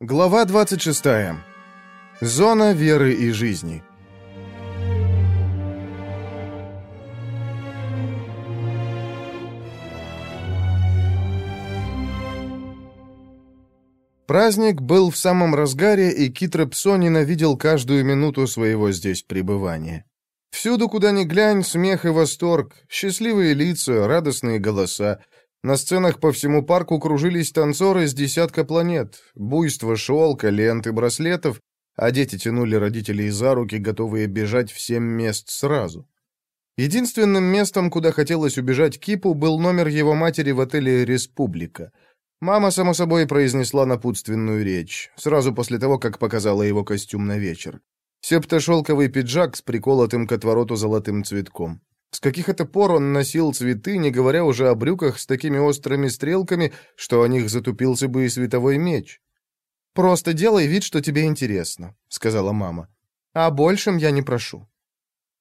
Глава 26. Зона веры и жизни. Праздник был в самом разгаре, и Китрепсо ненавидел каждую минуту своего здесь пребывания. Всюду, куда ни глянь, смех и восторг, счастливые лица, радостные голоса — на сценах по всему парку кружились танцоры с десятка планет, буйство шелка, ленты, браслетов, а дети тянули родителей за руки, готовые бежать в семь мест сразу. Единственным местом, куда хотелось убежать Кипу, был номер его матери в отеле «Республика». Мама, само собой, произнесла напутственную речь, сразу после того, как показала его костюм на вечер. Септошелковый пиджак с приколотым к отвороту золотым цветком. С каких это пор он носил цветы, не говоря уже о брюках с такими острыми стрелками, что о них затупился бы и световой меч? «Просто делай вид, что тебе интересно», — сказала мама. «А большем я не прошу».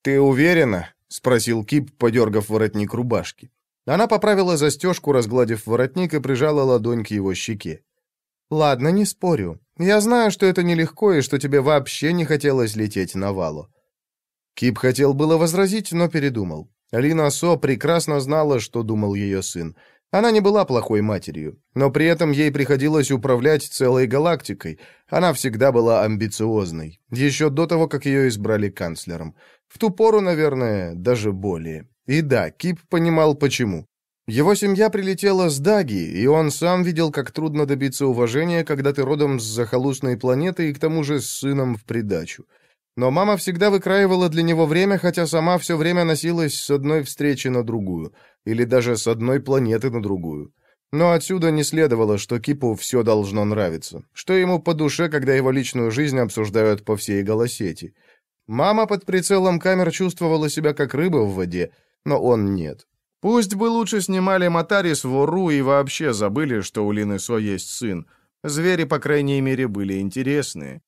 «Ты уверена?» — спросил Кип, подергав воротник рубашки. Она поправила застежку, разгладив воротник, и прижала ладонь к его щеке. «Ладно, не спорю. Я знаю, что это нелегко, и что тебе вообще не хотелось лететь на валу. Кип хотел было возразить, но передумал. Алина Со прекрасно знала, что думал ее сын. Она не была плохой матерью, но при этом ей приходилось управлять целой галактикой. Она всегда была амбициозной, еще до того, как ее избрали канцлером. В ту пору, наверное, даже более. И да, Кип понимал, почему. Его семья прилетела с Даги, и он сам видел, как трудно добиться уважения, когда ты родом с захолустной планеты и к тому же с сыном в придачу. Но мама всегда выкраивала для него время, хотя сама все время носилась с одной встречи на другую, или даже с одной планеты на другую. Но отсюда не следовало, что Кипу все должно нравиться, что ему по душе, когда его личную жизнь обсуждают по всей голосети. Мама под прицелом камер чувствовала себя как рыба в воде, но он нет. Пусть бы лучше снимали Матарис в Ору и вообще забыли, что у Лины Со есть сын. Звери, по крайней мере, были интересные.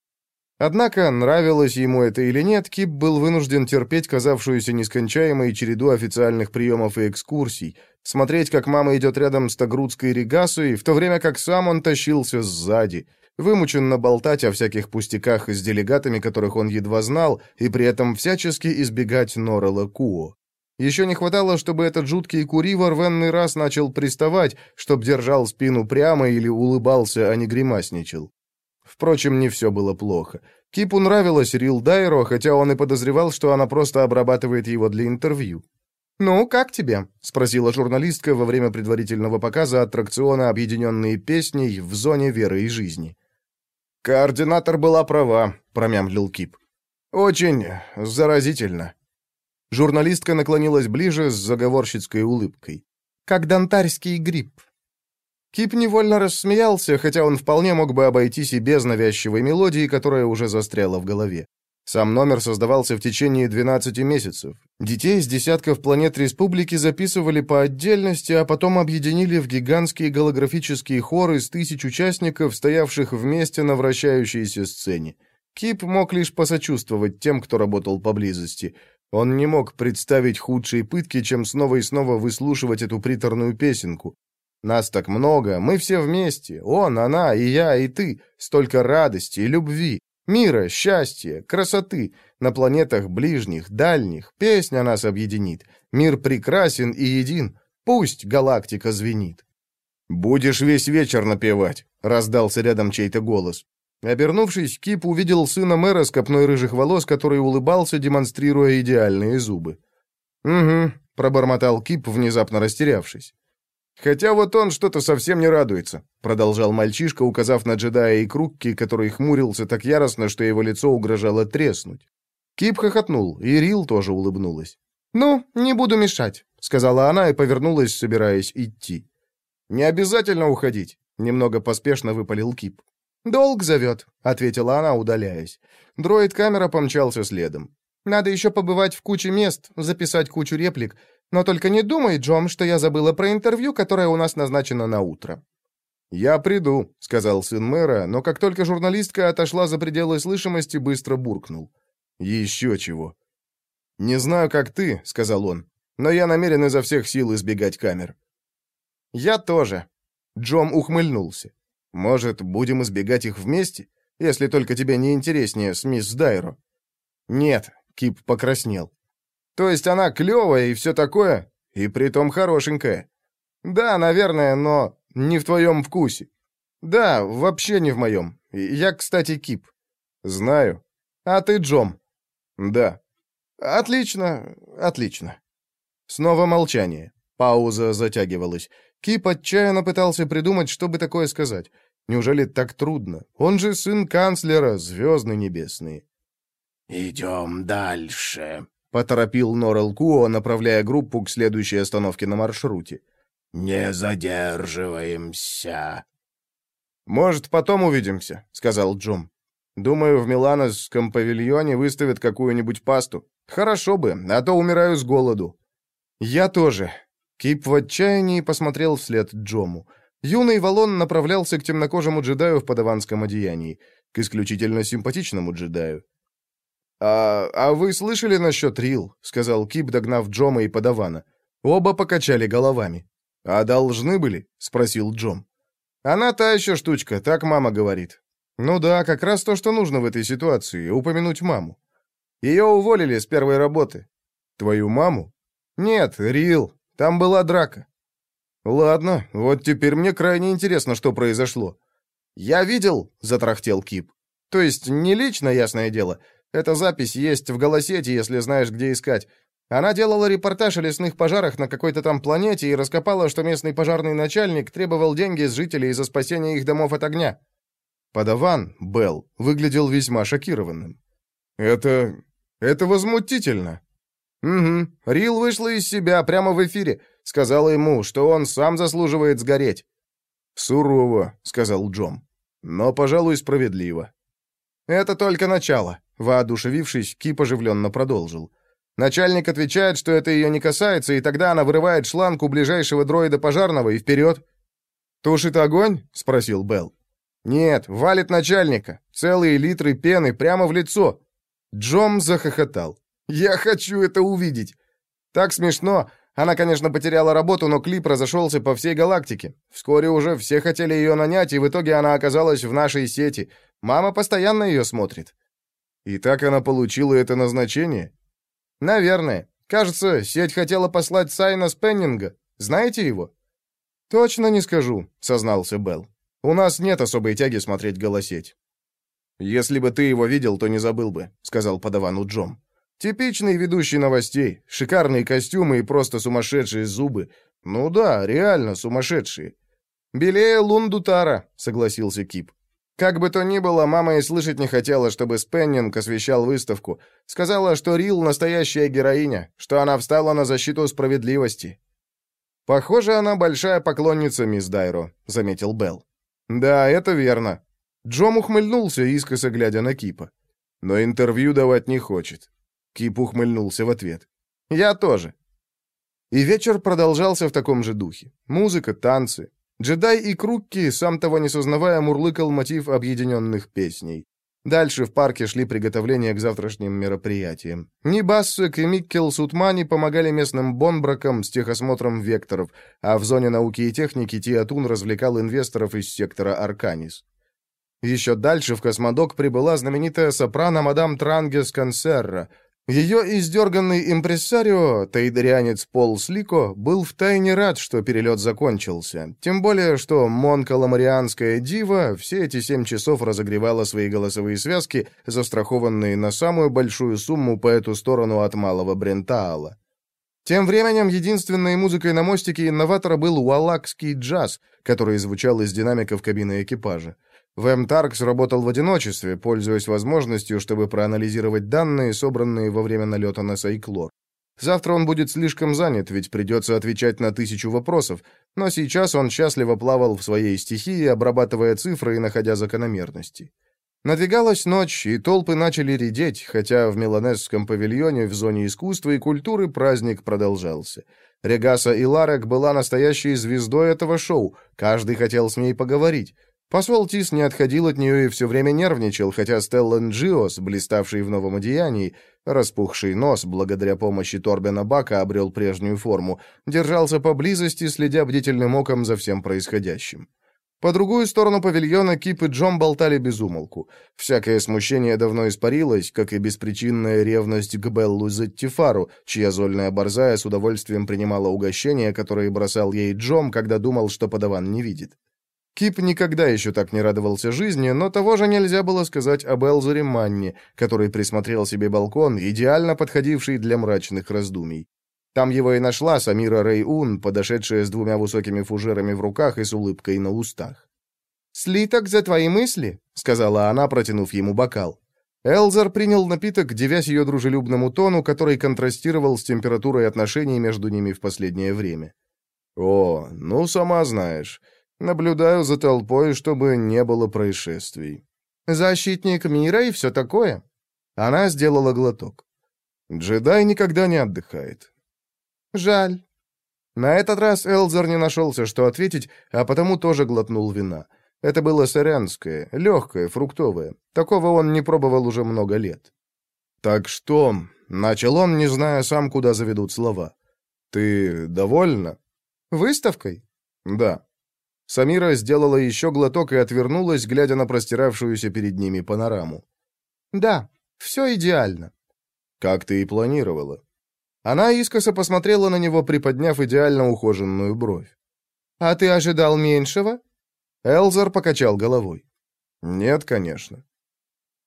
Однако, нравилось ему это или нет, Кип был вынужден терпеть казавшуюся нескончаемой череду официальных приемов и экскурсий, смотреть, как мама идет рядом с Тагрудской регасой, в то время как сам он тащился сзади, вымученно болтать о всяких пустяках с делегатами, которых он едва знал, и при этом всячески избегать Норрелла Куо. Еще не хватало, чтобы этот жуткий куривор в энный раз начал приставать, чтоб держал спину прямо или улыбался, а не гримасничал. Впрочем, не все было плохо. Кипу нравилась Рил Дайро, хотя он и подозревал, что она просто обрабатывает его для интервью. «Ну, как тебе?» — спросила журналистка во время предварительного показа аттракциона «Объединенные песни» в зоне веры и жизни. «Координатор была права», — промямлил Кип. «Очень заразительно». Журналистка наклонилась ближе с заговорщицкой улыбкой. «Как донтарский грипп. Кип невольно рассмеялся, хотя он вполне мог бы обойтись и без навязчивой мелодии, которая уже застряла в голове. Сам номер создавался в течение 12 месяцев. Детей с десятков планет республики записывали по отдельности, а потом объединили в гигантские голографические хоры из тысяч участников, стоявших вместе на вращающейся сцене. Кип мог лишь посочувствовать тем, кто работал поблизости. Он не мог представить худшие пытки, чем снова и снова выслушивать эту приторную песенку. Нас так много, мы все вместе, он, она, и я, и ты. Столько радости и любви, мира, счастья, красоты. На планетах ближних, дальних, песня нас объединит. Мир прекрасен и един, пусть галактика звенит. «Будешь весь вечер напевать», — раздался рядом чей-то голос. Обернувшись, Кип увидел сына мэра с копной рыжих волос, который улыбался, демонстрируя идеальные зубы. «Угу», — пробормотал Кип, внезапно растерявшись. «Хотя вот он что-то совсем не радуется», — продолжал мальчишка, указав на джедая и Крукки, который хмурился так яростно, что его лицо угрожало треснуть. Кип хохотнул, и Рил тоже улыбнулась. «Ну, не буду мешать», — сказала она и повернулась, собираясь идти. «Не обязательно уходить», — немного поспешно выпалил Кип. «Долг зовет», — ответила она, удаляясь. Дроид-камера помчался следом. «Надо еще побывать в куче мест, записать кучу реплик, но только не думай, Джом, что я забыла про интервью, которое у нас назначено на утро». «Я приду», — сказал сын мэра, но как только журналистка отошла за пределы слышимости, быстро буркнул. «Еще чего». «Не знаю, как ты», — сказал он, «но я намерен изо всех сил избегать камер». «Я тоже». Джом ухмыльнулся. Может, будем избегать их вместе, если только тебе не интереснее с мисс Дайро?» «Нет», — Кип покраснел. «То есть она клевая и все такое, и притом хорошенькая?» «Да, наверное, но не в твоем вкусе». «Да, вообще не в моем. Я, кстати, Кип». «Знаю. А ты Джом?» «Да». «Отлично, отлично». Снова молчание. Пауза затягивалась. Кип отчаянно пытался придумать, что бы такое сказать. Неужели так трудно? Он же сын канцлера, звезды небесные. «Идем дальше», — поторопил Норел Куо, направляя группу к следующей остановке на маршруте. «Не задерживаемся». «Может, потом увидимся», — сказал Джум. «Думаю, в Милановском павильоне выставят какую-нибудь пасту. Хорошо бы, а то умираю с голоду». «Я тоже». Кип в отчаянии посмотрел вслед Джому. Юный Валон направлялся к темнокожему джедаю в подаванском одеянии, к исключительно симпатичному джедаю. «А, а вы слышали насчет Рил?» — сказал Кип, догнав Джома и подавана. Оба покачали головами. «А должны были?» — спросил Джом. «Она та еще штучка, так мама говорит». «Ну да, как раз то, что нужно в этой ситуации, упомянуть маму». «Ее уволили с первой работы». «Твою маму?» «Нет, Рил. Там была драка». «Ладно, вот теперь мне крайне интересно, что произошло». «Я видел», — затрахтел Кип. «То есть не лично, ясное дело. Эта запись есть в голосете, если знаешь, где искать. Она делала репортаж о лесных пожарах на какой-то там планете и раскопала, что местный пожарный начальник требовал деньги с жителей за спасение их домов от огня. Подаван, Белл, выглядел весьма шокированным. «Это... это возмутительно». «Угу. Рил вышла из себя прямо в эфире. Сказала ему, что он сам заслуживает сгореть». «Сурово», — сказал Джом. «Но, пожалуй, справедливо». «Это только начало», — воодушевившись, Кип оживленно продолжил. Начальник отвечает, что это ее не касается, и тогда она вырывает шланг у ближайшего дроида пожарного и вперед. «Тушит огонь?» — спросил Белл. «Нет, валит начальника. Целые литры пены прямо в лицо». Джом захохотал. «Я хочу это увидеть!» «Так смешно. Она, конечно, потеряла работу, но клип разошелся по всей галактике. Вскоре уже все хотели ее нанять, и в итоге она оказалась в нашей сети. Мама постоянно ее смотрит». «И так она получила это назначение?» «Наверное. Кажется, сеть хотела послать Сайна Спеннинга. Знаете его?» «Точно не скажу», — сознался Белл. «У нас нет особой тяги смотреть голосеть». «Если бы ты его видел, то не забыл бы», — сказал подавану Джом. «Типичный ведущий новостей. Шикарные костюмы и просто сумасшедшие зубы. Ну да, реально сумасшедшие». «Белее Лундутара», — согласился Кип. Как бы то ни было, мама и слышать не хотела, чтобы Спеннинг освещал выставку. Сказала, что Рил — настоящая героиня, что она встала на защиту справедливости. «Похоже, она большая поклонница мисс Дайро», — заметил Белл. «Да, это верно». Джом ухмыльнулся, искоса глядя на Кипа. «Но интервью давать не хочет». Кип ухмыльнулся в ответ. «Я тоже». И вечер продолжался в таком же духе. Музыка, танцы, Джедай и Крукки, сам того не сознавая, мурлыкал мотив объединенных песней. Дальше в парке шли приготовления к завтрашним мероприятиям. Ни Бассек и Миккел Сутмани помогали местным бонбракам с техосмотром векторов, а в зоне науки и техники Тиатун развлекал инвесторов из сектора Арканис. Еще дальше в космодок прибыла знаменитая сопрано мадам Трангес Консерра — ее издерганный импрессарио, тайдарианец Пол Слико, был втайне рад, что перелет закончился. Тем более, что монкаламарианская дива все эти семь часов разогревала свои голосовые связки, застрахованные на самую большую сумму по эту сторону от Малого Брентаала. Тем временем единственной музыкой на мостике инноватора был уалакский джаз, который звучал из динамиков кабины экипажа. ВМ Таркс работал в одиночестве, пользуясь возможностью, чтобы проанализировать данные, собранные во время налета на Сайклор. Завтра он будет слишком занят, ведь придется отвечать на тысячу вопросов, но сейчас он счастливо плавал в своей стихии, обрабатывая цифры и находя закономерности. Надвигалась ночь, и толпы начали редеть, хотя в Меланесском павильоне в зоне искусства и культуры праздник продолжался. Регаса и Ларек была настоящей звездой этого шоу, каждый хотел с ней поговорить. Посол Тис не отходил от нее и все время нервничал, хотя Стеллан Джиос, блиставший в новом одеянии, распухший нос, благодаря помощи Торбена Бака, обрел прежнюю форму, держался поблизости, следя бдительным оком за всем происходящим. По другую сторону павильона Кип и Джон болтали без умолку. Всякое смущение давно испарилось, как и беспричинная ревность к Беллу Зеттифару, чья зольная борзая с удовольствием принимала угощения, которые бросал ей Джом, когда думал, что подаван не видит. Кип никогда еще так не радовался жизни, но того же нельзя было сказать об Элзере Манни, который присмотрел себе балкон, идеально подходивший для мрачных раздумий. Там его и нашла Самира Рейун, подошедшая с двумя высокими фужерами в руках и с улыбкой на устах. «Слиток за твои мысли», — сказала она, протянув ему бокал. Элзер принял напиток, девясь ее дружелюбному тону, который контрастировал с температурой отношений между ними в последнее время. «О, ну, сама знаешь. Наблюдаю за толпой, чтобы не было происшествий». «Защитник мира и все такое». Она сделала глоток. «Джедай никогда не отдыхает. «Жаль». На этот раз Элзер не нашелся, что ответить, а потому тоже глотнул вина. Это было сорянское, легкое, фруктовое. Такого он не пробовал уже много лет. «Так что?» — начал он, не зная сам, куда заведут слова. «Ты довольна?» «Выставкой?» «Да». Самира сделала еще глоток и отвернулась, глядя на простиравшуюся перед ними панораму. «Да, все идеально». «Как ты и планировала». Она искоса посмотрела на него, приподняв идеально ухоженную бровь. «А ты ожидал меньшего?» Элзар покачал головой. «Нет, конечно».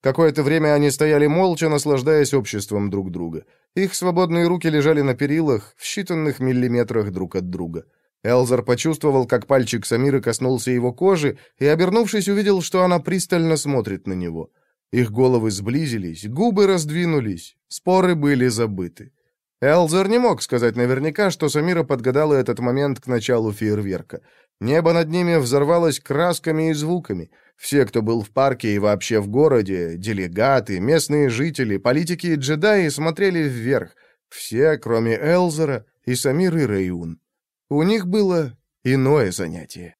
Какое-то время они стояли молча, наслаждаясь обществом друг друга. Их свободные руки лежали на перилах, в считанных миллиметрах друг от друга. Элзар почувствовал, как пальчик Самиры коснулся его кожи, и, обернувшись, увидел, что она пристально смотрит на него. Их головы сблизились, губы раздвинулись, споры были забыты. Элзер не мог сказать наверняка, что Самира подгадала этот момент к началу фейерверка. Небо над ними взорвалось красками и звуками. Все, кто был в парке и вообще в городе, делегаты, местные жители, политики и джедаи смотрели вверх. Все, кроме Элзера и Самиры Рейун. У них было иное занятие.